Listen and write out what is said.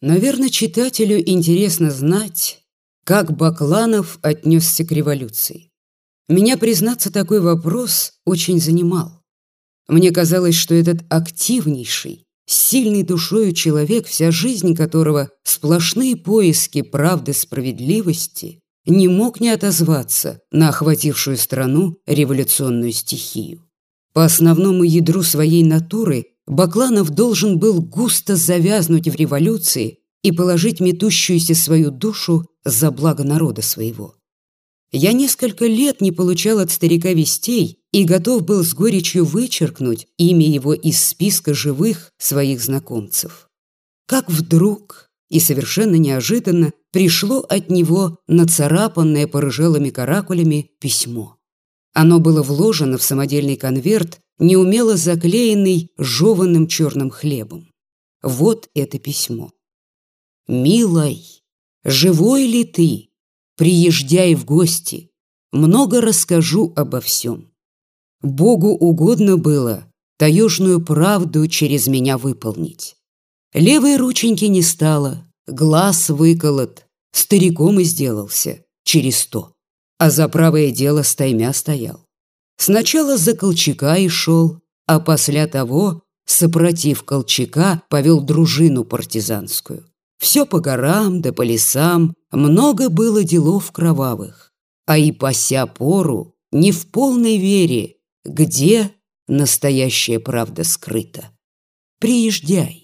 Наверное, читателю интересно знать, как Бакланов отнесся к революции. Меня, признаться, такой вопрос очень занимал. Мне казалось, что этот активнейший, сильный душою человек, вся жизнь которого сплошные поиски правды справедливости, не мог не отозваться на охватившую страну революционную стихию. По основному ядру своей натуры Бакланов должен был густо завязнуть в революции и положить метущуюся свою душу за благо народа своего. Я несколько лет не получал от старика вестей и готов был с горечью вычеркнуть имя его из списка живых своих знакомцев. Как вдруг и совершенно неожиданно пришло от него нацарапанное порыжелыми каракулями письмо. Оно было вложено в самодельный конверт, неумело заклеенный жеванным черным хлебом. Вот это письмо. «Милой, живой ли ты? Приезжай в гости. Много расскажу обо всем. Богу угодно было таежную правду через меня выполнить. Левой рученьки не стало, глаз выколот, стариком и сделался через сто, а за правое дело стаймя стоял. Сначала за Колчака и шел, а после того, сопротив Колчака, повел дружину партизанскую. Все по горам да по лесам, много было делов кровавых. А и по ся пору, не в полной вере, где настоящая правда скрыта. Приезжай.